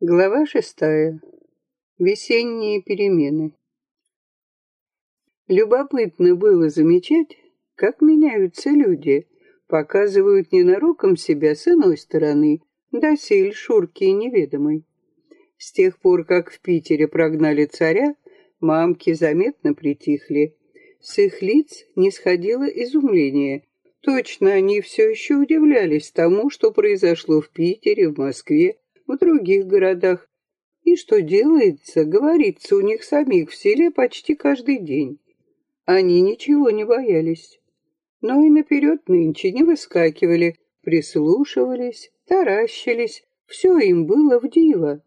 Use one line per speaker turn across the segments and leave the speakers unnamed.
Глава шестая. Весенние перемены. Любопытно было замечать, как меняются люди, показывают ненароком себя с иной стороны, досель Шурки неведомой. С тех пор, как в Питере прогнали царя, мамки заметно притихли. С их лиц не сходило изумление. Точно они все еще удивлялись тому, что произошло в Питере, в Москве, в других городах. И что делается, говорится у них самих в селе почти каждый день. Они ничего не боялись. Но и наперед нынче не выскакивали, прислушивались, таращились, все им было в диво.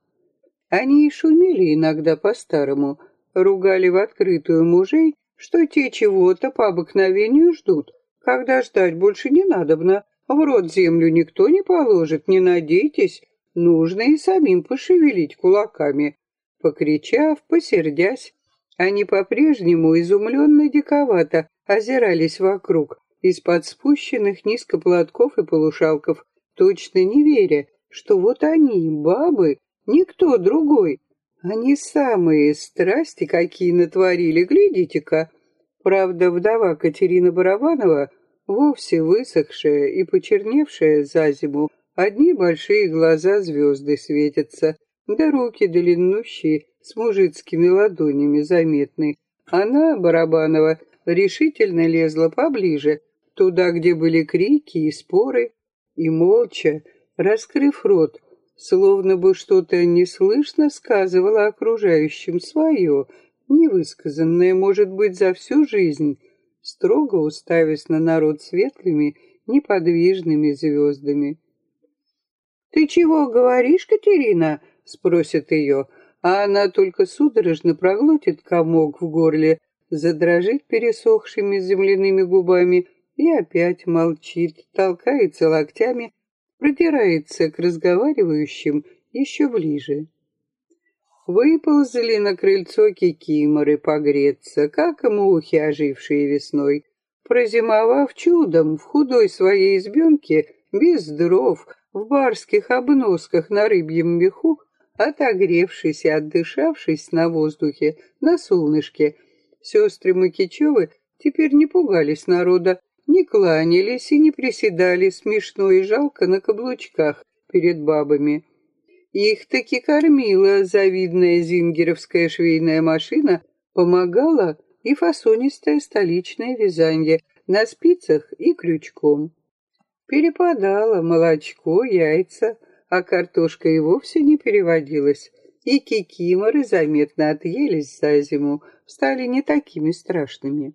Они и шумели иногда по-старому, ругали в открытую мужей, что те чего-то по обыкновению ждут, когда ждать больше не надобно, в рот землю никто не положит, не надейтесь, Нужно и самим пошевелить кулаками. Покричав, посердясь, они по-прежнему изумленно диковато озирались вокруг, из-под спущенных низко платков и полушалков, точно не веря, что вот они, бабы, никто другой. Они самые страсти какие натворили, глядите-ка. Правда, вдова Катерина Барабанова, вовсе высохшая и почерневшая за зиму, Одни большие глаза звезды светятся, да руки длиннущие, с мужицкими ладонями заметны. Она, Барабанова, решительно лезла поближе, туда, где были крики и споры, и молча, раскрыв рот, словно бы что-то неслышно сказывала окружающим свое, невысказанное, может быть, за всю жизнь, строго уставясь на народ светлыми, неподвижными звездами. «Ты чего говоришь, Катерина?» — спросит ее, а она только судорожно проглотит комок в горле, задрожит пересохшими земляными губами и опять молчит, толкается локтями, продирается к разговаривающим еще ближе. Выползли на крыльцо кикиморы погреться, как и мухи, ожившие весной. Прозимовав чудом в худой своей избенке, без дров, в барских обносках на рыбьем меху, отогревшись и отдышавшись на воздухе, на солнышке, сестры Макичевы теперь не пугались народа, не кланялись и не приседали смешно и жалко на каблучках перед бабами. Их таки кормила завидная зингеровская швейная машина, помогала и фасонистое столичное вязанье на спицах и крючком. Перепадало молочко, яйца, а картошка и вовсе не переводилась. И кикиморы заметно отъелись за зиму, стали не такими страшными.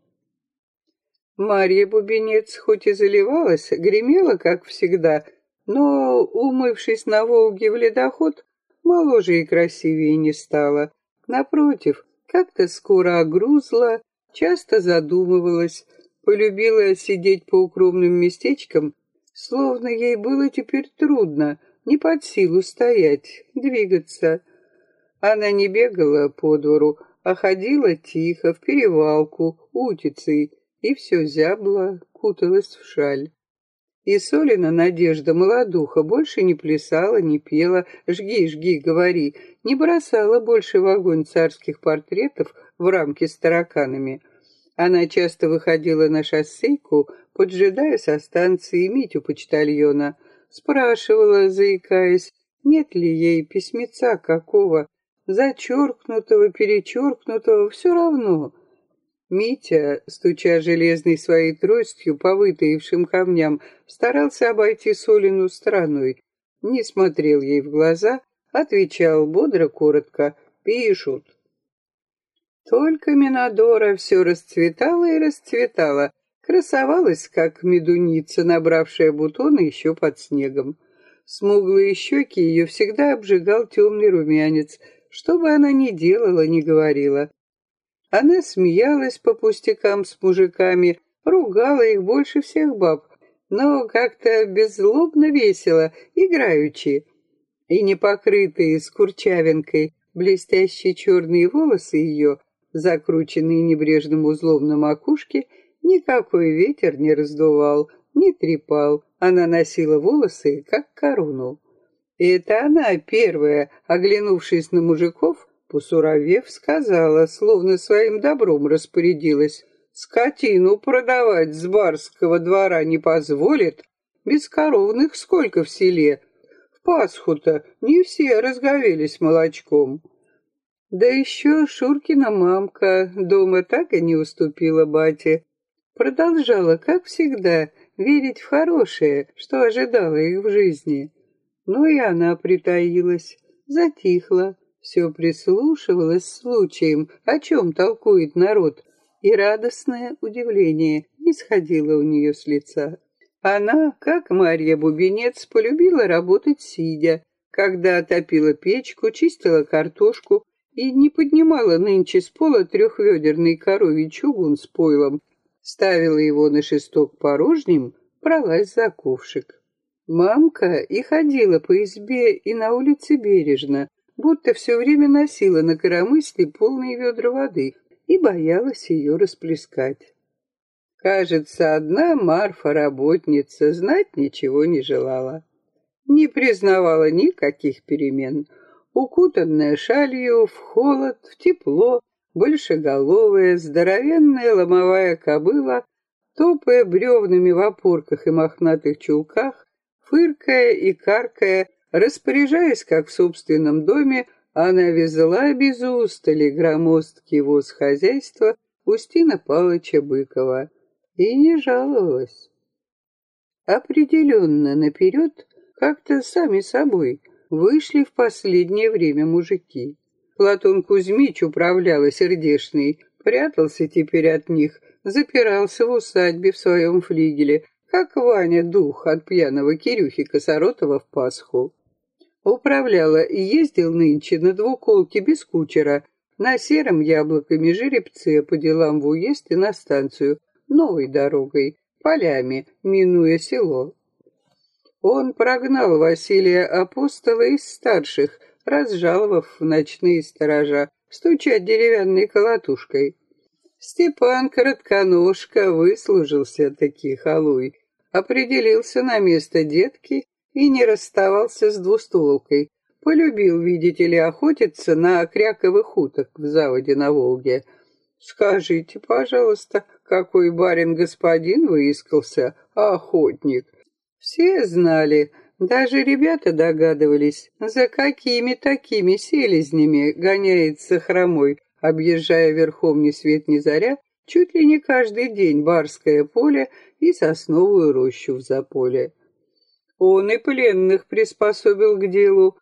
Марья Бубенец хоть и заливалась, гремела, как всегда, но, умывшись на Волге в ледоход, моложе и красивее не стала. Напротив, как-то скоро огрузла, часто задумывалась, полюбила сидеть по укромным местечкам Словно ей было теперь трудно, не под силу стоять, двигаться. Она не бегала по двору, а ходила тихо, в перевалку, утицей, и все зябла, куталась в шаль. И Солина Надежда молодуха больше не плясала, не пела, жги, жги, говори, не бросала больше в огонь царских портретов в рамки с тараканами. Она часто выходила на шоссейку, поджидая со станции Митю почтальона, спрашивала, заикаясь, нет ли ей письмеца какого, зачеркнутого, перечеркнутого, все равно. Митя, стуча железной своей тростью по вытаившим камням, старался обойти Солину стороной, не смотрел ей в глаза, отвечал бодро, коротко «Пишут». Только Минадора все расцветала и расцветала, Красовалась, как медуница, набравшая бутоны еще под снегом. Смуглые щеки ее всегда обжигал темный румянец, что бы она ни делала, ни говорила. Она смеялась по пустякам с мужиками, ругала их больше всех баб, но как-то беззлобно весело, играючи. И непокрытые с курчавинкой блестящие черные волосы ее, закрученные небрежным узлом на макушке, Никакой ветер не раздувал, не трепал. Она носила волосы, как корону. И это она первая, оглянувшись на мужиков, посуровев, сказала, словно своим добром распорядилась. Скотину продавать с барского двора не позволит. Бескоровных сколько в селе. В Пасху-то не все разговелись молочком. Да еще Шуркина мамка дома так и не уступила бате. Продолжала, как всегда, верить в хорошее, что ожидало их в жизни. Но и она притаилась, затихла, все прислушивалась случаем, о чем толкует народ, и радостное удивление не сходило у нее с лица. Она, как Марья Бубенец, полюбила работать сидя, когда топила печку, чистила картошку и не поднимала нынче с пола трехведерный коровий чугун с пойлом, ставила его на шесток порожним, бралась за ковшик. Мамка и ходила по избе и на улице бережно, будто все время носила на коромысле полные ведра воды и боялась ее расплескать. Кажется, одна Марфа-работница знать ничего не желала. Не признавала никаких перемен. Укутанная шалью в холод, в тепло, большеголовая, здоровенная ломовая кобыла, топая бревнами в опорках и мохнатых чулках, фыркая и каркая, распоряжаясь, как в собственном доме, она везла без устали громоздкий воз хозяйства Устина Павловича Быкова и не жаловалась. Определенно наперед, как-то сами собой, вышли в последнее время мужики. Платон Кузьмич управлял сердешный, прятался теперь от них, запирался в усадьбе в своем флигеле, как Ваня дух от пьяного Кирюхи Косоротова в Пасху. Управляла и ездил нынче на двуколке без кучера, на сером яблоками жеребце по делам в уезд и на станцию, новой дорогой, полями, минуя село. Он прогнал Василия Апостола из старших, разжаловав в ночные сторожа, стучать деревянной колотушкой. Степан Коротконожка выслужился таки халуй, определился на место детки и не расставался с двустволкой. Полюбил, видите ли, охотиться на кряковых уток в заводе на Волге. Скажите, пожалуйста, какой барин-господин выискался, охотник? Все знали, даже ребята догадывались, за какими такими селезнями гоняется хромой, объезжая верхом ни свет ни заря, чуть ли не каждый день барское поле и сосновую рощу в заполе. Он и пленных приспособил к делу.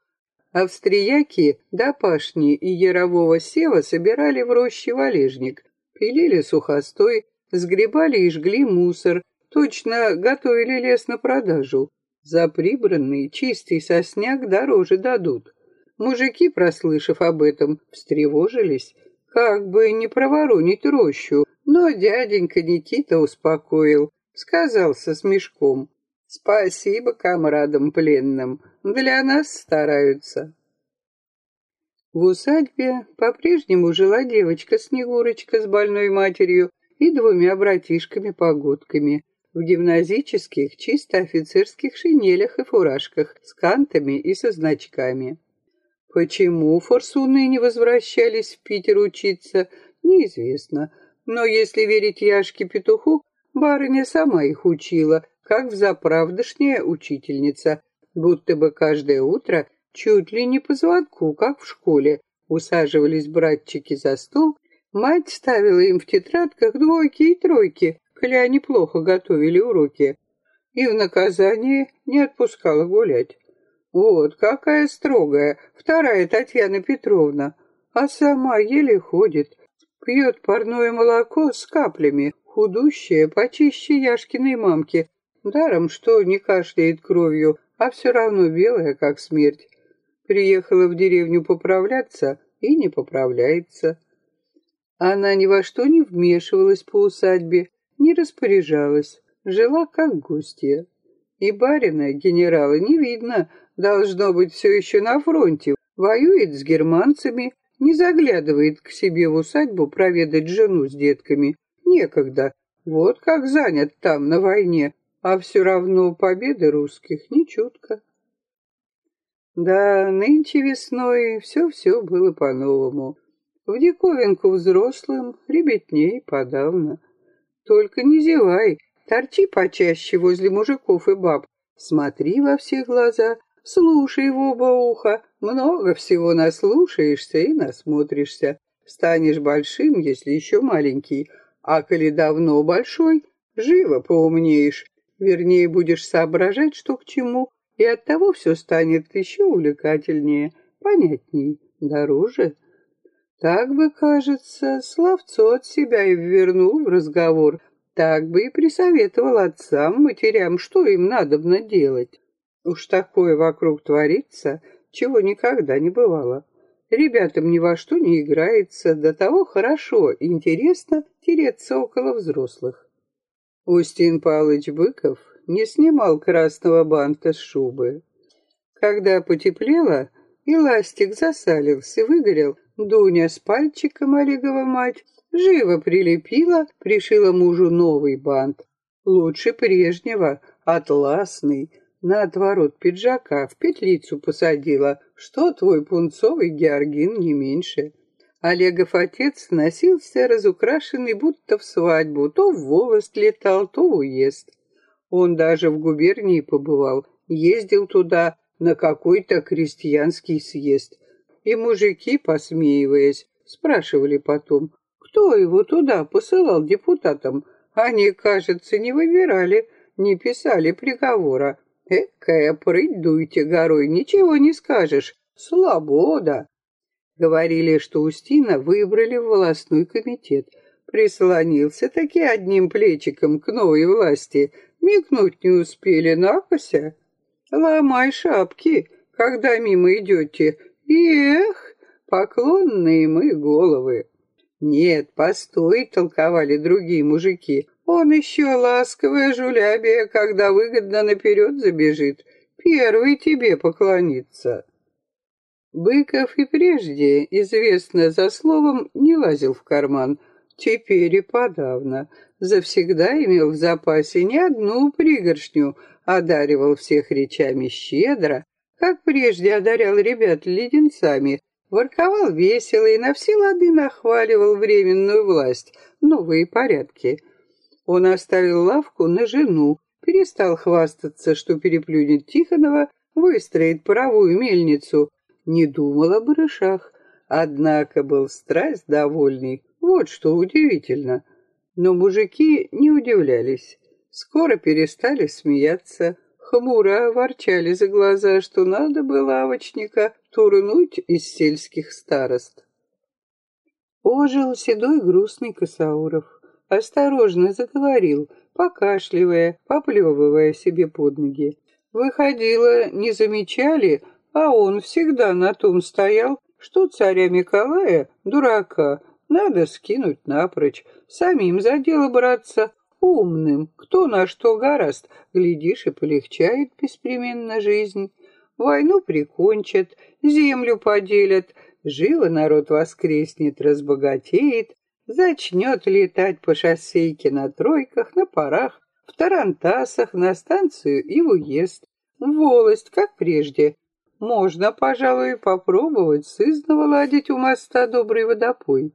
Австрияки до пашни и ярового сева собирали в роще валежник, пилили сухостой, сгребали и жгли мусор, Точно готовили лес на продажу. За прибранный чистый сосняк дороже дадут. Мужики, прослышав об этом, встревожились, как бы не проворонить рощу, но дяденька Никита успокоил, сказал со смешком, «Спасибо комрадам пленным, для нас стараются». В усадьбе по-прежнему жила девочка-снегурочка с больной матерью и двумя братишками-погодками, в гимназических, чисто офицерских шинелях и фуражках с кантами и со значками. Почему форсуны не возвращались в Питер учиться, неизвестно. Но если верить Яшке-петуху, барыня сама их учила, как взаправдышняя учительница, будто бы каждое утро чуть ли не по звонку, как в школе, усаживались братчики за стол, мать ставила им в тетрадках двойки и тройки, коли они плохо готовили уроки, и в наказание не отпускала гулять. Вот какая строгая, вторая Татьяна Петровна, а сама еле ходит, пьет парное молоко с каплями, худущая, почище Яшкиной мамки, даром, что не кашляет кровью, а все равно белая, как смерть. Приехала в деревню поправляться и не поправляется. Она ни во что не вмешивалась по усадьбе, не распоряжалась, жила как гостья. И барина, генерала, не видно, должно быть все еще на фронте, воюет с германцами, не заглядывает к себе в усадьбу проведать жену с детками. Некогда. Вот как занят там, на войне, а все равно победы русских не чутко. Да, нынче весной все-все было по-новому. В диковинку взрослым, ребятней подавно. Только не зевай, торчи почаще возле мужиков и баб. Смотри во все глаза, слушай в оба уха, много всего наслушаешься и насмотришься. Станешь большим, если еще маленький, а коли давно большой, живо поумнеешь, вернее, будешь соображать, что к чему, и оттого все станет еще увлекательнее, понятней, дороже. Так бы, кажется, словцо от себя и ввернул в разговор, так бы и присоветовал отцам, матерям, что им надобно делать. Уж такое вокруг творится, чего никогда не бывало. Ребятам ни во что не играется, до того хорошо и интересно тереться около взрослых. Устин Павлович Быков не снимал красного банта с шубы. Когда потеплело, и ластик засалился, выгорел, Дуня с пальчиком, Олегова мать, живо прилепила, пришила мужу новый бант. Лучше прежнего, атласный, на отворот пиджака в петлицу посадила, что твой пунцовый георгин не меньше. Олегов отец носился разукрашенный будто в свадьбу, то в волост летал, то уезд. Он даже в губернии побывал, ездил туда на какой-то крестьянский съезд. И мужики, посмеиваясь, спрашивали потом, кто его туда посылал депутатам. Они, кажется, не выбирали, не писали приговора. Экая прыть дуйте горой, ничего не скажешь. Свобода. Говорили, что Устина выбрали в волостной комитет. Прислонился таки одним плечиком к новой власти, Мигнуть не успели, накося. Ломай шапки, когда мимо идете. Эх, поклонные мы головы. Нет, постой, толковали другие мужики. Он еще ласковая жулябия, когда выгодно наперед забежит. Первый тебе поклонится. Быков и прежде, известно за словом, не лазил в карман. Теперь и подавно завсегда имел в запасе не одну пригоршню, одаривал всех речами щедро, как прежде одарял ребят леденцами, ворковал весело и на все лады нахваливал временную власть, новые порядки. Он оставил лавку на жену, перестал хвастаться, что переплюнет Тихонова, выстроит паровую мельницу, не думал о барышах, однако был страсть довольный, вот что удивительно — но мужики не удивлялись. Скоро перестали смеяться, хмуро ворчали за глаза, что надо бы лавочника турнуть из сельских старост. Ожил седой грустный Косауров. Осторожно заговорил, покашливая, поплевывая себе под ноги. Выходило, не замечали, а он всегда на том стоял, что царя Николая, дурака, надо скинуть напрочь, самим за дело браться, умным, кто на что гораст, глядишь, и полегчает беспременно жизнь. Войну прикончат, землю поделят, живо народ воскреснет, разбогатеет, зачнет летать по шоссейке на тройках, на парах, в тарантасах, на станцию и в уезд, волость, как прежде. Можно, пожалуй, попробовать сызново ладить у моста добрый водопой.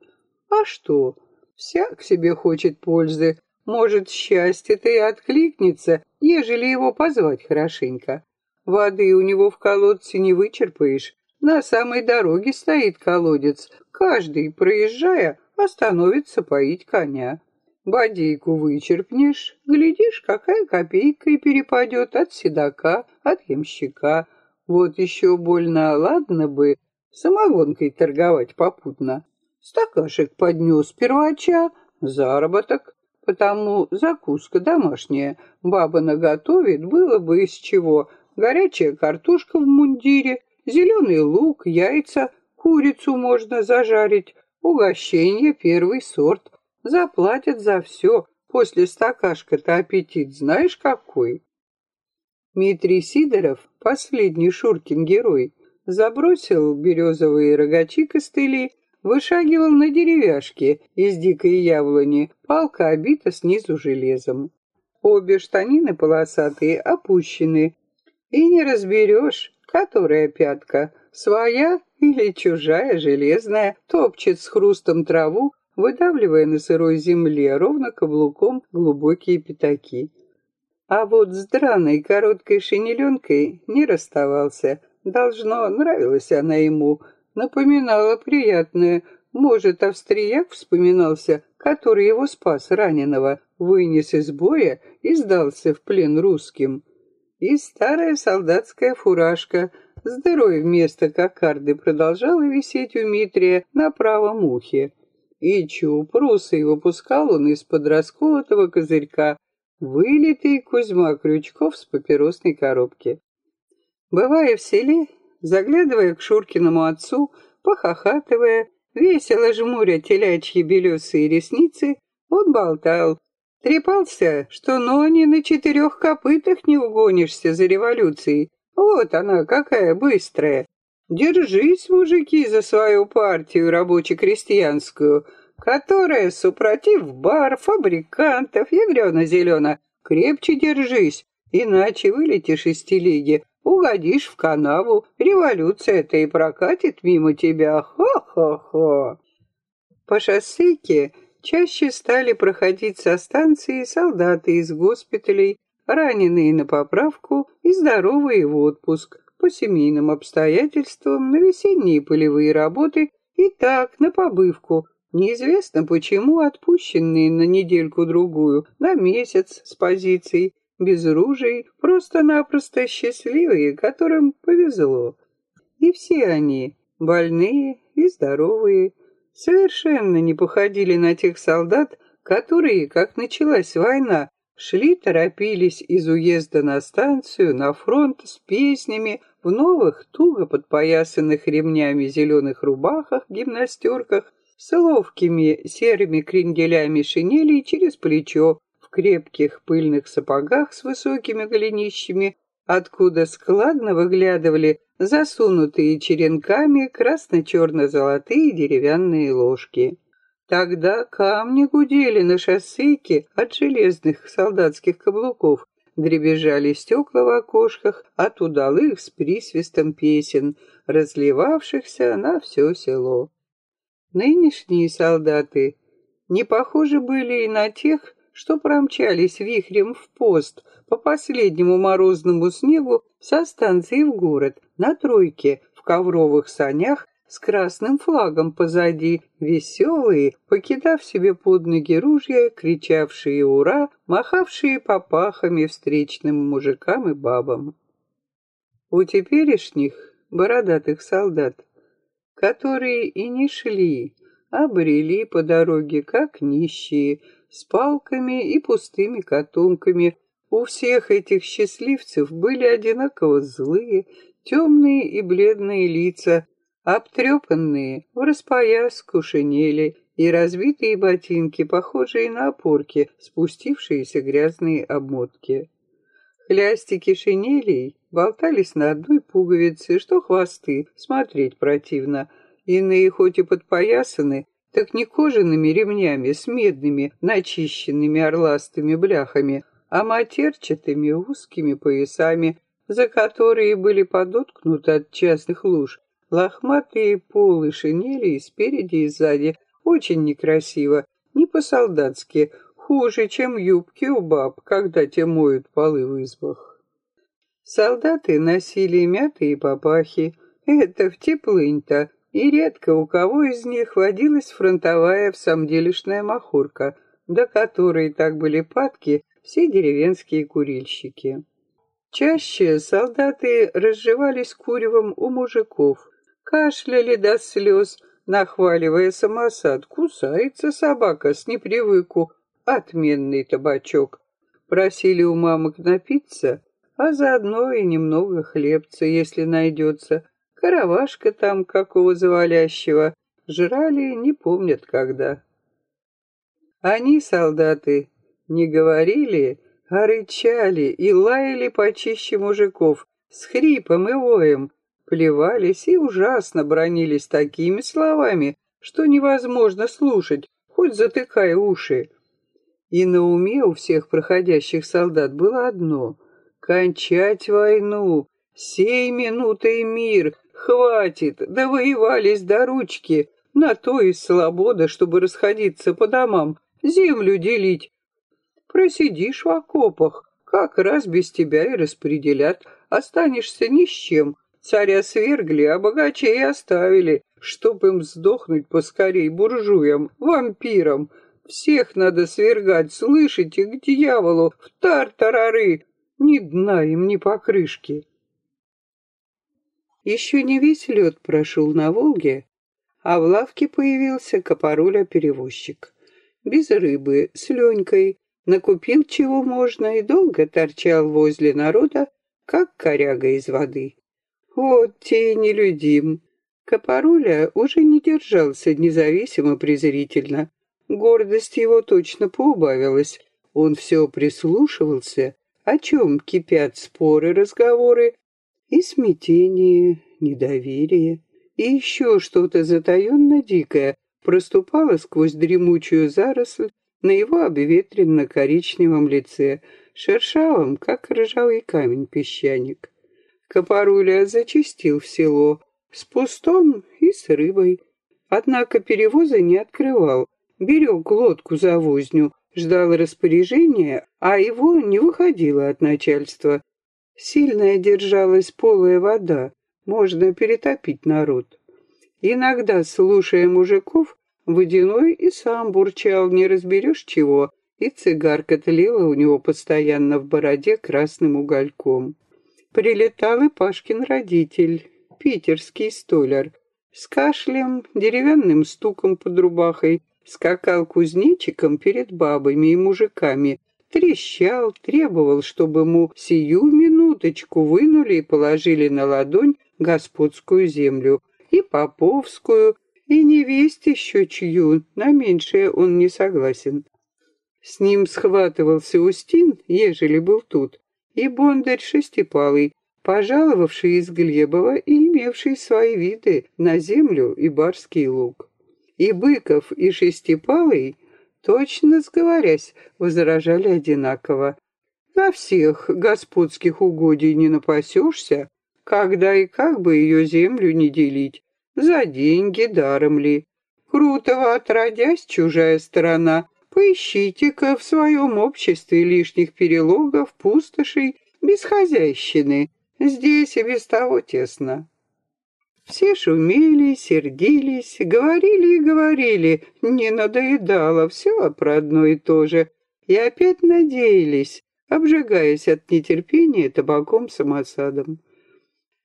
А что? Всяк себе хочет пользы. Может, счастье-то и откликнется, ежели его позвать хорошенько. Воды у него в колодце не вычерпаешь. На самой дороге стоит колодец. Каждый, проезжая, остановится поить коня. Бодейку вычерпнешь, глядишь, какая копейка и перепадет от седока, от ямщика. Вот еще больно ладно бы самогонкой торговать попутно. Стакашек поднес первача, заработок, потому закуска домашняя. Баба наготовит, было бы из чего. Горячая картошка в мундире, зеленый лук, яйца, курицу можно зажарить, угощение первый сорт. Заплатят за все. После стакашка-то аппетит знаешь какой? Дмитрий Сидоров, последний Шуркин герой, забросил березовые рогачи костыли вышагивал на деревяшке из дикой яблони, палка обита снизу железом. Обе штанины полосатые опущены, и не разберешь, Которая пятка? Своя или чужая, железная, топчет с хрустом траву, выдавливая на сырой земле ровно каблуком глубокие пятаки. А вот с драной короткой шинеленкой не расставался. Должно, нравилась она ему, напоминала приятное. Может, австрияк вспоминался, который его спас раненого, вынес из боя и сдался в плен русским. И старая солдатская фуражка дырой вместо кокарды продолжала висеть у Митрия на правом ухе. И чуп русый выпускал он из-под расколотого козырька вылитый Кузьма Крючков с папиросной коробки. Бывая в селе, заглядывая к Шуркиному отцу, похохатывая, весело жмуря телячьи белесые ресницы, он болтал, Трепался, что Нони на четырех копытах не угонишься за революцией. Вот она, какая быстрая. Держись, мужики, за свою партию рабоче-крестьянскую, которая, супротив бар, фабрикантов, ядрено-зелено, крепче держись, иначе вылетишь из телеги, угодишь в канаву, революция-то и прокатит мимо тебя, хо-хо-хо. По шоссейке чаще стали проходить со станции солдаты из госпиталей, раненые на поправку и здоровые в отпуск, по семейным обстоятельствам, на весенние полевые работы и так, на побывку, неизвестно почему отпущенные на недельку-другую, на месяц с позицией, без ружей, просто-напросто счастливые, которым повезло. И все они, больные и здоровые, совершенно не походили на тех солдат, которые, как началась война, шли, торопились из уезда на станцию, на фронт с песнями, в новых, туго подпоясанных ремнями зеленых рубахах, гимнастерках, с ловкими серыми кренделями шинелей через плечо, в крепких пыльных сапогах с высокими голенищами, откуда складно выглядывали засунутые черенками красно-черно-золотые деревянные ложки. Тогда камни гудели на шоссейке от железных солдатских каблуков, дребезжали стекла в окошках от удалых с присвистом песен, разливавшихся на все село. Нынешние солдаты не похожи были и на тех, что промчались вихрем в пост по последнему морозному снегу со станции в город на тройке в ковровых санях с красным флагом позади, веселые, покидав себе под ноги ружья, кричавшие «Ура!», махавшие попахами встречным мужикам и бабам. У теперешних бородатых солдат, которые и не шли, а брели по дороге, как нищие, с палками и пустыми котомками. У всех этих счастливцев были одинаково злые, темные и бледные лица, обтрепанные, в распояску шинели и разбитые ботинки, похожие на опорки, спустившиеся грязные обмотки. Хлястики шинелей болтались на одной пуговице, что хвосты, смотреть противно. Иные хоть и подпоясаны, так не кожаными ремнями с медными, начищенными орластыми бляхами, а матерчатыми узкими поясами, за которые были подоткнуты от частных луж, лохматые полы шинели и спереди и сзади, очень некрасиво, не по-солдатски, хуже, чем юбки у баб, когда те моют полы в избах. Солдаты носили мятые папахи, это в теплынь-то, и редко у кого из них водилась фронтовая всамделишная махорка, до которой так были падки все деревенские курильщики. Чаще солдаты разжевались куревом у мужиков, кашляли до слез, нахваливая самосад. Кусается собака с непривыку, отменный табачок. Просили у мамок напиться, а заодно и немного хлебца, если найдется, Каравашка там какого завалящего. Жрали, не помнят когда. Они, солдаты, не говорили, а рычали и лаяли почище мужиков, с хрипом и воем, плевались и ужасно бронились такими словами, что невозможно слушать, хоть затыкая уши. И на уме у всех проходящих солдат было одно — кончать войну, Сей минутой мир, хватит, довоевались до ручки. На то и свобода, чтобы расходиться по домам, землю делить. Просидишь в окопах, как раз без тебя и распределят, останешься ни с чем. Царя свергли, а богачей оставили, чтоб им сдохнуть поскорей буржуям, вампирам. Всех надо свергать, слышите, к дьяволу, в тартарары. Ни дна им, ни покрышки. Еще не весь лед прошел на Волге, а в лавке появился Копоруля-перевозчик. Без рыбы, с Ленькой, накупил чего можно и долго торчал возле народа, как коряга из воды. Вот те нелюдим. Копоруля уже не держался независимо презрительно. Гордость его точно поубавилась. Он все прислушивался, о чем кипят споры, разговоры, и смятение, недоверие, и еще что-то затаенно дикое проступало сквозь дремучую заросль на его обветренно-коричневом лице, шершавом, как ржавый камень-песчаник. Копоруля зачистил в село с пустом и с рыбой, однако перевоза не открывал, берег лодку за возню, ждал распоряжения, а его не выходило от начальства. Сильная держалась полая вода, можно перетопить народ. Иногда, слушая мужиков, Водяной и сам бурчал, не разберешь чего, и цигарка тлела у него постоянно в бороде красным угольком. Прилетал и Пашкин родитель, питерский столяр, с кашлем, деревянным стуком под рубахой, скакал кузнечиком перед бабами и мужиками, трещал, требовал, чтобы ему сию минуточку вынули и положили на ладонь господскую землю, и поповскую, и невесть еще чью, на меньшее он не согласен. С ним схватывался Устин, ежели был тут, и бондарь Шестипалый, пожаловавший из Глебова и имевший свои виды на землю и барский луг. И Быков, и Шестипалый, точно сговорясь, возражали одинаково. На всех господских угодий не напасешься, когда и как бы ее землю не делить, за деньги даром ли? Крутого отродясь чужая сторона. Поищите-ка в своем обществе лишних перелогов, пустошей, бесхозяйщины. Здесь и без того тесно. Все шумели, сердились, говорили и говорили. Не надоедало, все про одно и то же. И опять надеялись, обжигаясь от нетерпения табаком-самосадом.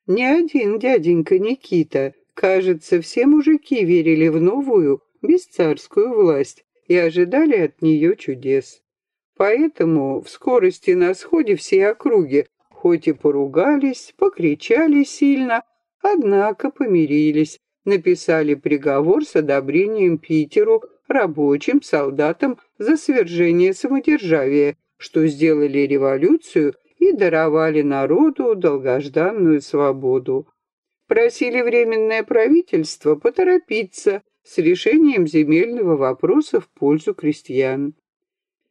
Ни один дяденька Никита Кажется, все мужики верили в новую, бесцарскую власть и ожидали от нее чудес. Поэтому в скорости на сходе все округи, хоть и поругались, покричали сильно, однако помирились, написали приговор с одобрением Питеру, рабочим, солдатам за свержение самодержавия, что сделали революцию и даровали народу долгожданную свободу просили Временное правительство поторопиться с решением земельного вопроса в пользу крестьян.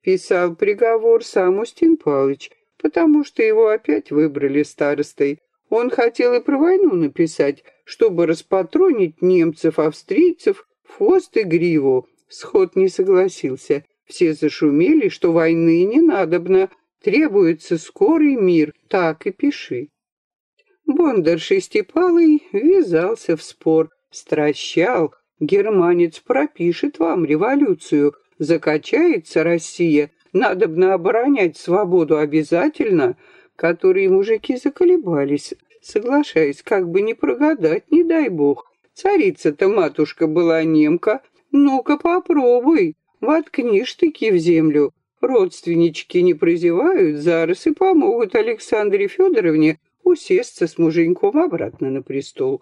Писал приговор сам Устин Палыч, потому что его опять выбрали старостой. Он хотел и про войну написать, чтобы распатронить немцев, австрийцев, в хвост и гриву. Сход не согласился. Все зашумели, что войны не надобно, требуется скорый мир, так и пиши. Бондар Шестипалый ввязался в спор, стращал. Германец пропишет вам революцию, закачается Россия, надобно оборонять свободу обязательно, которые мужики заколебались, соглашаясь, как бы не прогадать, не дай бог. Царица-то матушка была немка, ну-ка попробуй, воткни штыки в землю. Родственнички не прозевают, зараз и помогут Александре Федоровне усесться с муженьком обратно на престол.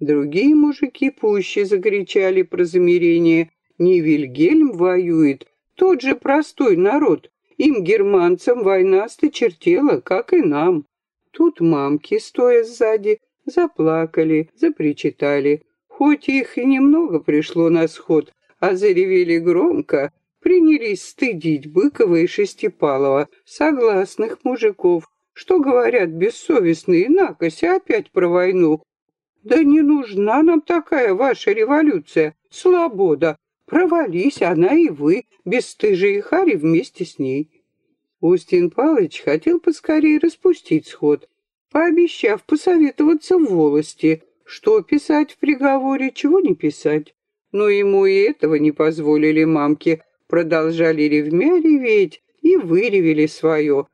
Другие мужики пуще закричали про замирение. Не Вильгельм воюет, тот же простой народ. Им, германцам, война сточертела, как и нам. Тут мамки, стоя сзади, заплакали, запричитали. Хоть их и немного пришло на сход, а заревели громко, принялись стыдить Быкова и Шестипалова, согласных мужиков, что говорят бессовестные накоси опять про войну. Да не нужна нам такая ваша революция, свобода. Провались она и вы, бесстыжие хари вместе с ней. Устин Палыч хотел поскорее распустить сход, пообещав посоветоваться в волости, что писать в приговоре, чего не писать. Но ему и этого не позволили мамки, продолжали ревмя реветь и выревели свое.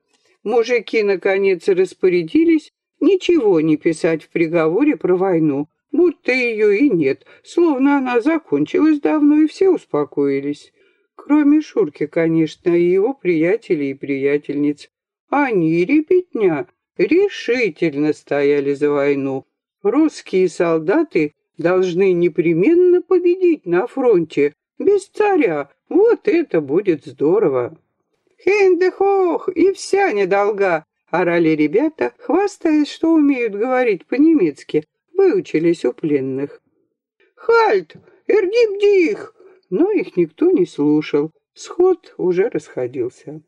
Мужики, наконец, распорядились ничего не писать в приговоре про войну, будто ее и нет, словно она закончилась давно, и все успокоились. Кроме Шурки, конечно, и его приятелей и приятельниц. Они, ребятня, решительно стояли за войну. Русские солдаты должны непременно победить на фронте. Без царя. Вот это будет здорово. «Хендехох! И вся недолга!» — орали ребята, хвастаясь, что умеют говорить по-немецки, выучились у пленных. «Хальт! Эргибдих!» Но их никто не слушал, сход уже расходился.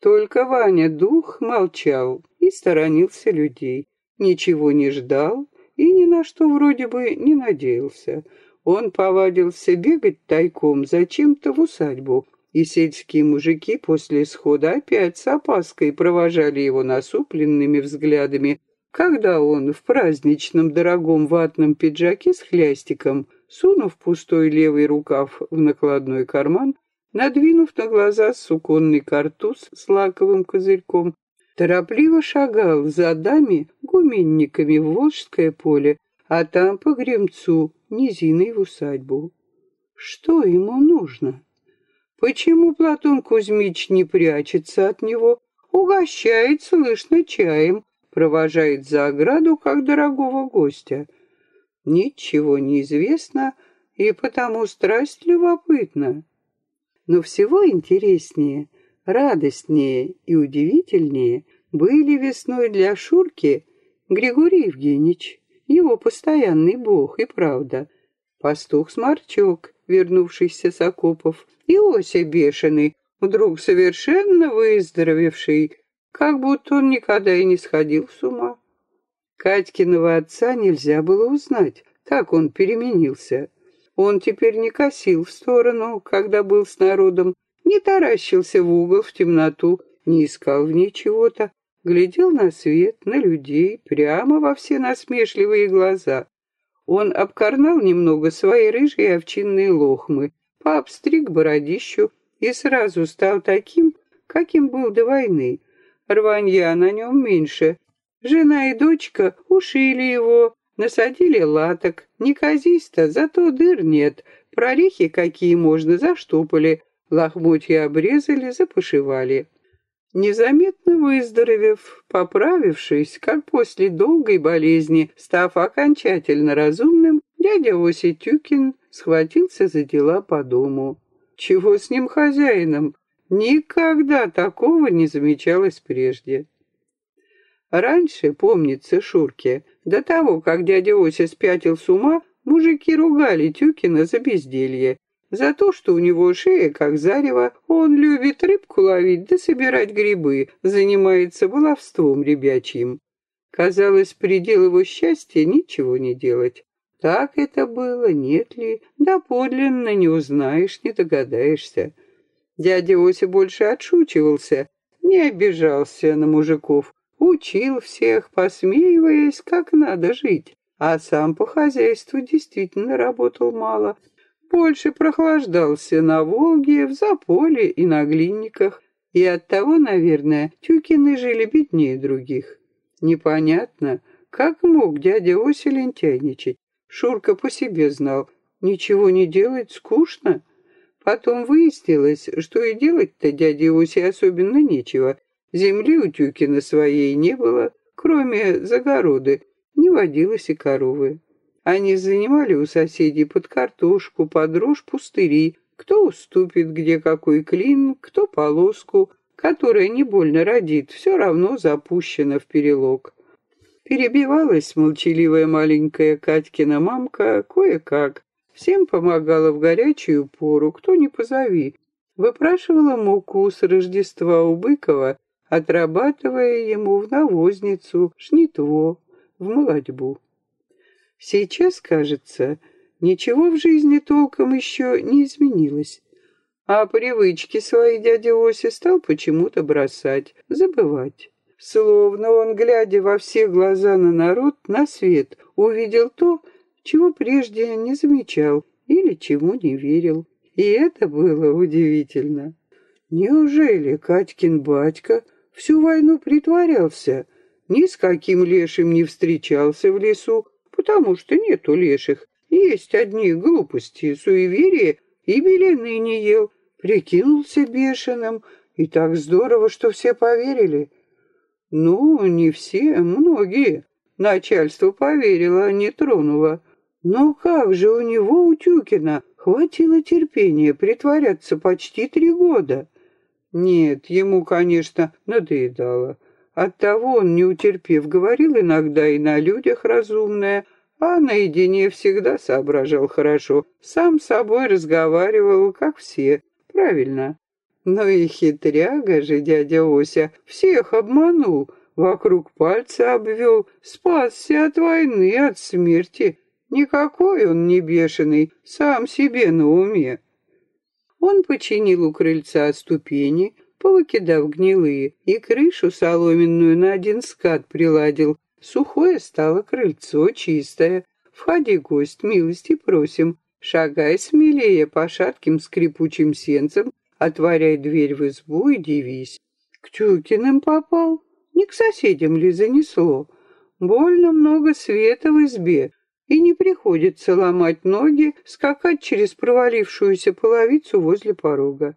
Только Ваня дух молчал и сторонился людей, ничего не ждал и ни на что вроде бы не надеялся. Он повадился бегать тайком зачем-то в усадьбу, и сельские мужики после схода опять с опаской провожали его насупленными взглядами, когда он в праздничном дорогом ватном пиджаке с хлястиком, сунув пустой левый рукав в накладной карман, надвинув на глаза суконный картуз с лаковым козырьком, торопливо шагал за дами гуменниками в Волжское поле, а там по Гремцу низиной в усадьбу. Что ему нужно? Почему Платон Кузьмич не прячется от него, угощает, слышно, чаем, провожает за ограду, как дорогого гостя? Ничего не известно, и потому страсть любопытна. Но всего интереснее, радостнее и удивительнее были весной для Шурки Григорий Евгеньевич, его постоянный бог и правда, пастух-сморчок, вернувшийся с окопов, и Ося бешеный, вдруг совершенно выздоровевший, как будто он никогда и не сходил с ума. Катькиного отца нельзя было узнать, так он переменился. Он теперь не косил в сторону, когда был с народом, не таращился в угол, в темноту, не искал в ней чего-то, глядел на свет, на людей, прямо во все насмешливые глаза. Он обкорнал немного свои рыжие овчинные лохмы, пообстриг бородищу и сразу стал таким, каким был до войны. Рванья на нем меньше. Жена и дочка ушили его, насадили латок. Неказисто, зато дыр нет. Прорехи, какие можно, заштопали. Лохмотья обрезали, запошивали. Незаметно выздоровев, поправившись, как после долгой болезни, став окончательно разумным, дядя Оси Тюкин схватился за дела по дому. Чего с ним хозяином? Никогда такого не замечалось прежде. Раньше, помнится Шурке, до того, как дядя Ося спятил с ума, мужики ругали Тюкина за безделье, за то, что у него шея как зарево, он любит рыбку ловить да собирать грибы, занимается баловством ребячьим. Казалось, предел его счастья ничего не делать. Так это было, нет ли, да подлинно не узнаешь, не догадаешься. Дядя Ося больше отшучивался, не обижался на мужиков, учил всех, посмеиваясь, как надо жить, а сам по хозяйству действительно работал мало, больше прохлаждался на Волге, в Заполе и на Глинниках, и оттого, наверное, Тюкины жили беднее других. Непонятно, как мог дядя Ося лентяйничать. Шурка по себе знал, ничего не делать скучно. Потом выяснилось, что и делать-то дяде Осе особенно нечего. Земли у Тюкина своей не было, кроме загороды, не водилось и коровы. Они занимали у соседей под картошку, под рожь пустыри, кто уступит где какой клин, кто полоску, которая не больно родит, все равно запущена в перелог. Перебивалась молчаливая маленькая Катькина мамка кое-как. Всем помогала в горячую пору, кто не позови. Выпрашивала муку с Рождества у Быкова, отрабатывая ему в навозницу, шнитво, в молодьбу. Сейчас, кажется, ничего в жизни толком еще не изменилось, а привычки свои дядя Оси стал почему-то бросать, забывать. Словно он, глядя во все глаза на народ, на свет, увидел то, чего прежде не замечал или чему не верил. И это было удивительно. Неужели Катькин батька всю войну притворялся, ни с каким лешим не встречался в лесу, потому что нету леших, есть одни глупости, суеверия, и белины не ел, прикинулся бешеным, и так здорово, что все поверили. Ну, не все, многие. Начальство поверило, не тронуло. Но как же у него, у Тюкина, хватило терпения притворяться почти три года? Нет, ему, конечно, надоедало. Оттого он, не утерпев, говорил иногда и на людях разумное, а наедине всегда соображал хорошо. Сам с собой разговаривал, как все. Правильно. Но и хитряга же дядя Ося всех обманул, вокруг пальца обвел, спасся от войны, от смерти. Никакой он не бешеный, сам себе на уме. Он починил у крыльца ступени, повыкидав гнилые, и крышу соломенную на один скат приладил. Сухое стало крыльцо, чистое. Входи, гость, милости просим. Шагай смелее по шатким скрипучим сенцам, отворяй дверь в избу и дивись. К Чукиным попал, не к соседям ли занесло. Больно много света в избе, и не приходится ломать ноги, скакать через провалившуюся половицу возле порога.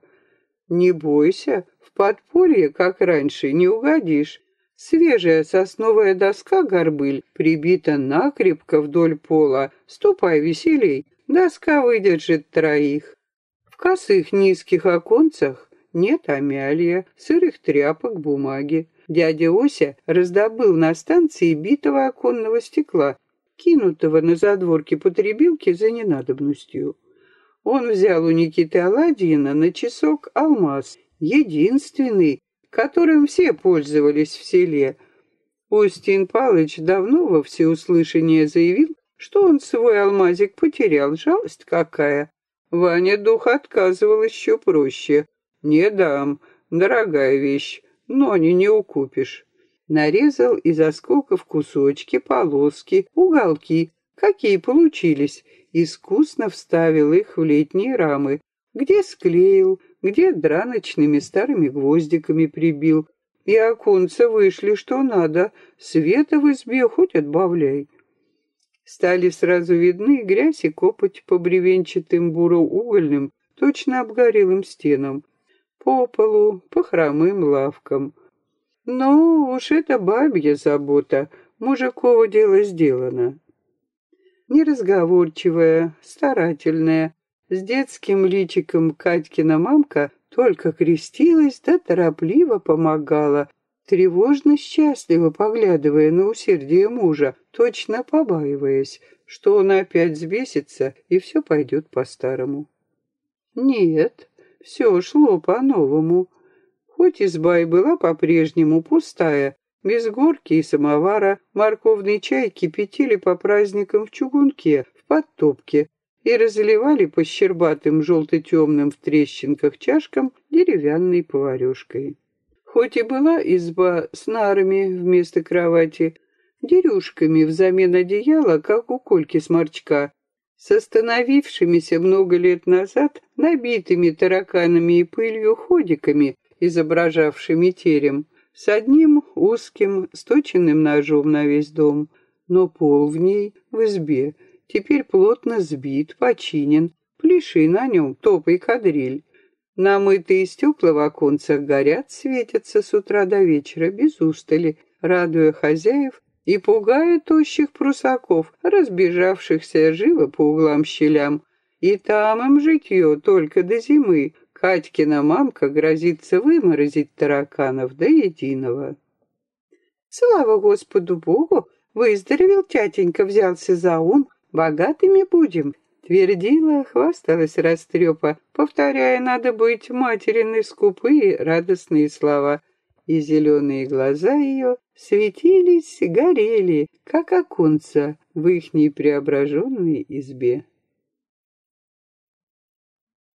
Не бойся, подполье, как раньше, не угодишь. Свежая сосновая доска-горбыль прибита накрепко вдоль пола. Ступай веселей, доска выдержит троих. В косых низких оконцах нет амялья, сырых тряпок, бумаги. Дядя Ося раздобыл на станции битого оконного стекла кинутого на задворке потребилки за ненадобностью. Он взял у Никиты Аладдина на часок алмаз, единственный, которым все пользовались в селе. Устин Палыч давно во всеуслышание заявил, что он свой алмазик потерял, жалость какая. Ваня дух отказывал еще проще. «Не дам, дорогая вещь, но не не укупишь». Нарезал из осколков кусочки, полоски, уголки, какие получились, искусно вставил их в летние рамы, где склеил, где драночными старыми гвоздиками прибил. И оконца вышли что надо, света в избе хоть отбавляй. Стали сразу видны грязь и копоть по бревенчатым буроугольным, точно обгорелым стенам, по полу, по хромым лавкам. Ну, уж это бабья забота, мужиково дело сделано. Неразговорчивая, старательная, с детским личиком Катькина мамка только крестилась да торопливо помогала, тревожно счастливо поглядывая на усердие мужа, точно побаиваясь, что он опять взбесится и все пойдет по-старому. Нет, все шло по-новому. Хоть изба и была по-прежнему пустая, без горки и самовара, морковный чай кипятили по праздникам в чугунке, в подтопке, и разливали по щербатым желто-темным в трещинках чашкам деревянной поварешкой. Хоть и была изба с нарами вместо кровати, дерюшками взамен одеяла, как у Кольки Сморчка, с остановившимися много лет назад набитыми тараканами и пылью ходиками, изображавшими терем, с одним узким, сточенным ножом на весь дом, но пол в ней, в избе, теперь плотно сбит, починен, пляши на нем, топай кадриль. Намытые стекла в оконцах горят, светятся с утра до вечера без устали, радуя хозяев и пугая тощих прусаков, разбежавшихся живо по углам щелям. И там им житье только до зимы, Катькина мамка грозится выморозить тараканов до единого. Слава Господу Богу, выздоровел тятенька, взялся за ум, богатыми будем, твердила, хвасталась растрепа, повторяя, надо быть материны скупые радостные слова. и зеленые глаза ее светились, горели, как оконца в ихней преображенной избе.